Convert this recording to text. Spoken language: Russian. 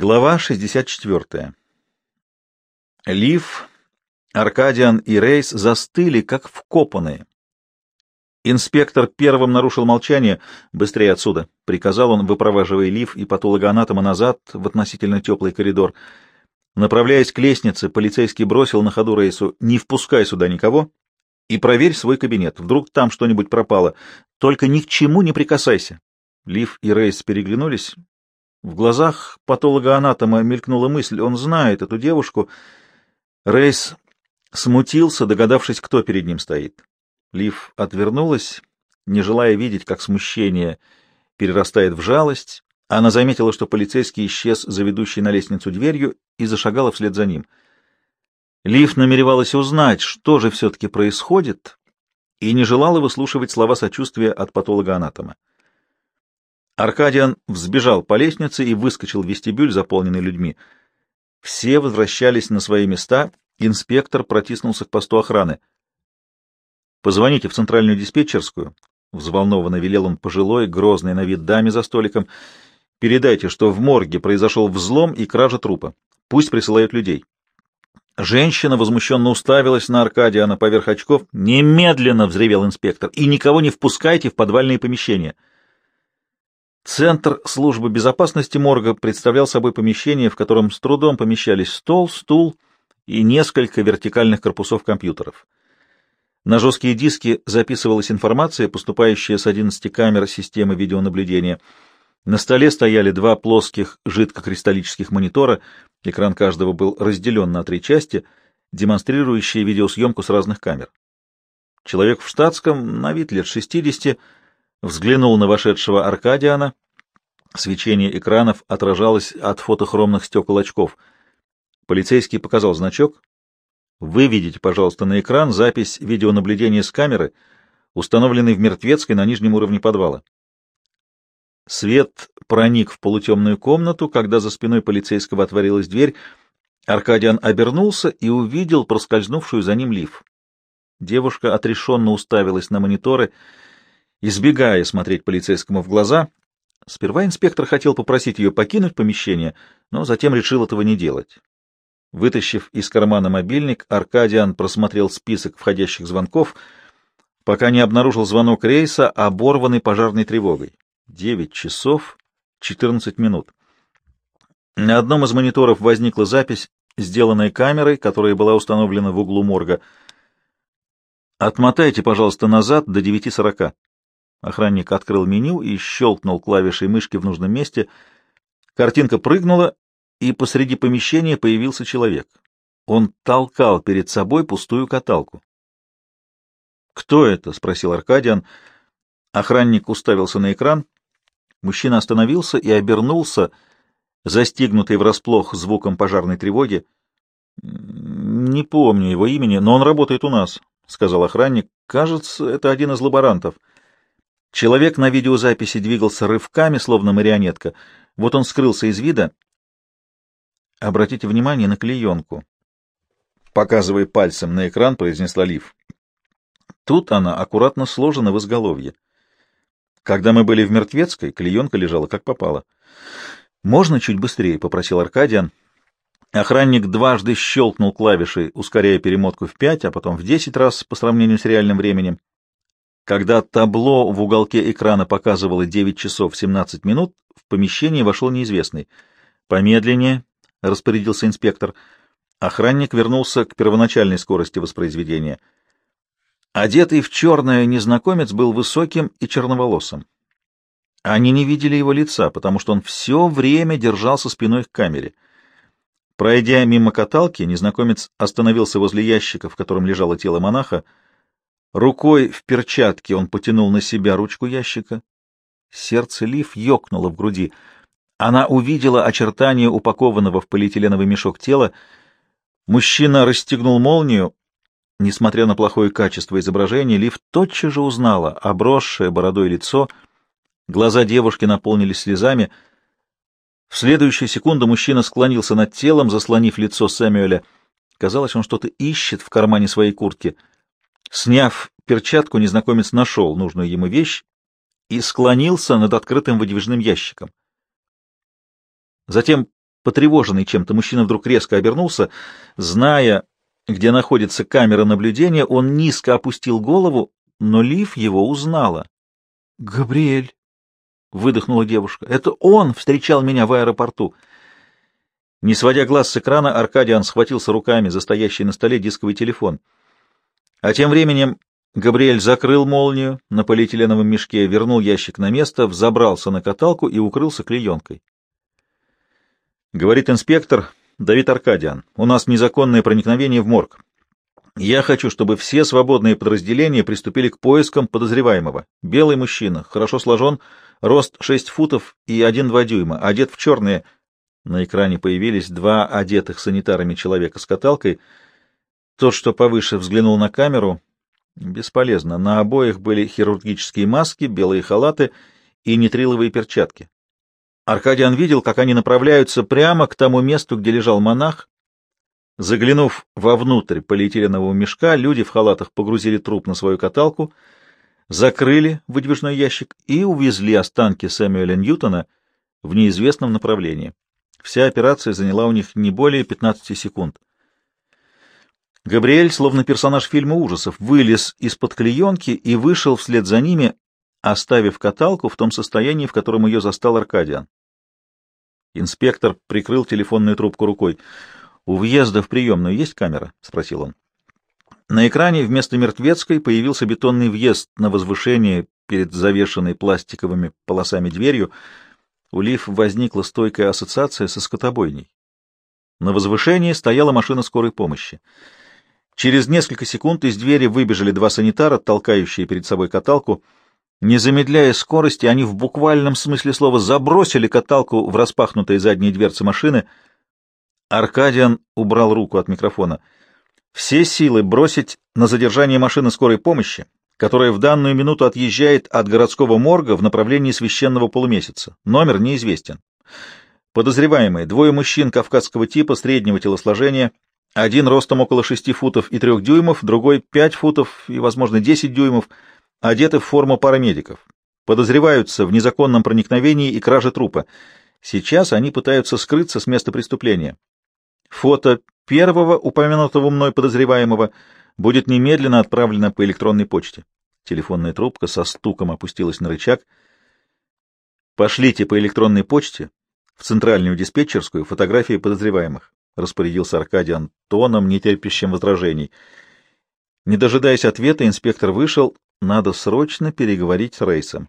Глава 64. Лив, Аркадиан и Рейс застыли, как вкопанные. Инспектор первым нарушил молчание. «Быстрее отсюда!» — приказал он, выпроваживая Лив и патологоанатома назад в относительно теплый коридор. Направляясь к лестнице, полицейский бросил на ходу Рейсу «Не впускай сюда никого и проверь свой кабинет. Вдруг там что-нибудь пропало. Только ни к чему не прикасайся». Лив и Рейс переглянулись. В глазах патолога-анатома мелькнула мысль, он знает эту девушку. Рейс смутился, догадавшись, кто перед ним стоит. Лив отвернулась, не желая видеть, как смущение перерастает в жалость. Она заметила, что полицейский исчез за ведущей на лестницу дверью и зашагала вслед за ним. Лив намеревалась узнать, что же все-таки происходит, и не желала выслушивать слова сочувствия от патолога-анатома. Аркадиан взбежал по лестнице и выскочил в вестибюль, заполненный людьми. Все возвращались на свои места, инспектор протиснулся к посту охраны. «Позвоните в центральную диспетчерскую», — взволнованно велел он пожилой, грозной на вид даме за столиком. «Передайте, что в морге произошел взлом и кража трупа. Пусть присылают людей». Женщина возмущенно уставилась на Аркадиана поверх очков. «Немедленно!» — взревел инспектор. «И никого не впускайте в подвальные помещения». Центр службы безопасности морга представлял собой помещение, в котором с трудом помещались стол, стул и несколько вертикальных корпусов компьютеров. На жесткие диски записывалась информация, поступающая с 11 камер системы видеонаблюдения. На столе стояли два плоских жидкокристаллических монитора, экран каждого был разделен на три части, демонстрирующие видеосъемку с разных камер. Человек в штатском, на вид лет 60, взглянул на вошедшего Аркадиана. Свечение экранов отражалось от фотохромных стекол очков. Полицейский показал значок. «Выведите, пожалуйста, на экран запись видеонаблюдения с камеры, установленной в Мертвецкой на нижнем уровне подвала». Свет проник в полутемную комнату, когда за спиной полицейского отворилась дверь. Аркадиан обернулся и увидел проскользнувшую за ним лиф. Девушка отрешенно уставилась на мониторы — избегая смотреть полицейскому в глаза. Сперва инспектор хотел попросить ее покинуть помещение, но затем решил этого не делать. Вытащив из кармана мобильник, Аркадиан просмотрел список входящих звонков, пока не обнаружил звонок рейса, оборванный пожарной тревогой. Девять часов четырнадцать минут. На одном из мониторов возникла запись, сделанная камерой, которая была установлена в углу морга. «Отмотайте, пожалуйста, назад до девяти сорока». Охранник открыл меню и щелкнул клавишей мышки в нужном месте. Картинка прыгнула, и посреди помещения появился человек. Он толкал перед собой пустую каталку. «Кто это?» — спросил Аркадиан. Охранник уставился на экран. Мужчина остановился и обернулся, застигнутый врасплох звуком пожарной тревоги. «Не помню его имени, но он работает у нас», — сказал охранник. «Кажется, это один из лаборантов». Человек на видеозаписи двигался рывками, словно марионетка. Вот он скрылся из вида. Обратите внимание на клеенку. Показывая пальцем на экран, произнесла Лив. Тут она аккуратно сложена в изголовье. Когда мы были в Мертвецкой, клеенка лежала как попало. «Можно чуть быстрее?» — попросил Аркадиан. Охранник дважды щелкнул клавишей, ускоряя перемотку в пять, а потом в десять раз по сравнению с реальным временем. Когда табло в уголке экрана показывало 9 часов 17 минут, в помещение вошел неизвестный. «Помедленнее», — распорядился инспектор. Охранник вернулся к первоначальной скорости воспроизведения. Одетый в черное незнакомец был высоким и черноволосым. Они не видели его лица, потому что он все время держался спиной к камере. Пройдя мимо каталки, незнакомец остановился возле ящика, в котором лежало тело монаха, — Рукой в перчатке он потянул на себя ручку ящика. Сердце Лив ёкнуло в груди. Она увидела очертания упакованного в полиэтиленовый мешок тела. Мужчина расстегнул молнию. Несмотря на плохое качество изображения, Лив тотчас же узнала обросшее бородой лицо. Глаза девушки наполнились слезами. В следующую секунду мужчина склонился над телом, заслонив лицо Сэмюэля. Казалось, он что-то ищет в кармане своей куртки — Сняв перчатку, незнакомец нашел нужную ему вещь и склонился над открытым выдвижным ящиком. Затем Потревоженный чем-то, мужчина вдруг резко обернулся. Зная, где находится камера наблюдения, он низко опустил голову, но Лив его узнала. — Габриэль! — выдохнула девушка. — Это он встречал меня в аэропорту. Не сводя глаз с экрана, Аркадиан схватился руками за стоящий на столе дисковый телефон. А тем временем Габриэль закрыл молнию на полиэтиленовом мешке, вернул ящик на место, взобрался на каталку и укрылся клеенкой. Говорит инспектор Давид Аркадиан, у нас незаконное проникновение в морг. Я хочу, чтобы все свободные подразделения приступили к поискам подозреваемого. Белый мужчина, хорошо сложен, рост 6 футов и 1-2 дюйма, одет в черные. На экране появились два одетых санитарами человека с каталкой. Тот, что повыше, взглянул на камеру. Бесполезно. На обоих были хирургические маски, белые халаты и нитриловые перчатки. Аркадиан видел, как они направляются прямо к тому месту, где лежал монах, Заглянув вовнутрь полиэтиленового мешка, люди в халатах погрузили труп на свою каталку, закрыли выдвижной ящик и увезли останки Сэмюэля Ньютона в неизвестном направлении. Вся операция заняла у них не более 15 секунд. Габриэль, словно персонаж фильма ужасов, вылез из-под клеенки и вышел вслед за ними, оставив каталку в том состоянии, в котором ее застал Аркадиан. Инспектор прикрыл телефонную трубку рукой. «У въезда в приемную есть камера?» — спросил он. На экране вместо мертвецкой появился бетонный въезд на возвышение перед завешенной пластиковыми полосами дверью. У Лив возникла стойкая ассоциация со скотобойней. На возвышении стояла машина скорой помощи. Через несколько секунд из двери выбежали два санитара, толкающие перед собой каталку. Не замедляя скорости, они в буквальном смысле слова забросили каталку в распахнутые задние дверцы машины — Аркадиан убрал руку от микрофона. «Все силы бросить на задержание машины скорой помощи, которая в данную минуту отъезжает от городского морга в направлении священного полумесяца. Номер неизвестен. Подозреваемые — двое мужчин кавказского типа среднего телосложения, один ростом около шести футов и трех дюймов, другой пять футов и, возможно, десять дюймов, одеты в форму парамедиков. Подозреваются в незаконном проникновении и краже трупа. Сейчас они пытаются скрыться с места преступления. Фото первого упомянутого мной подозреваемого будет немедленно отправлено по электронной почте. Телефонная трубка со стуком опустилась на рычаг. «Пошлите по электронной почте в центральную диспетчерскую фотографии подозреваемых», — распорядился Аркадий Антоном, нетерпящим возражений. Не дожидаясь ответа, инспектор вышел. Надо срочно переговорить с Рейсом.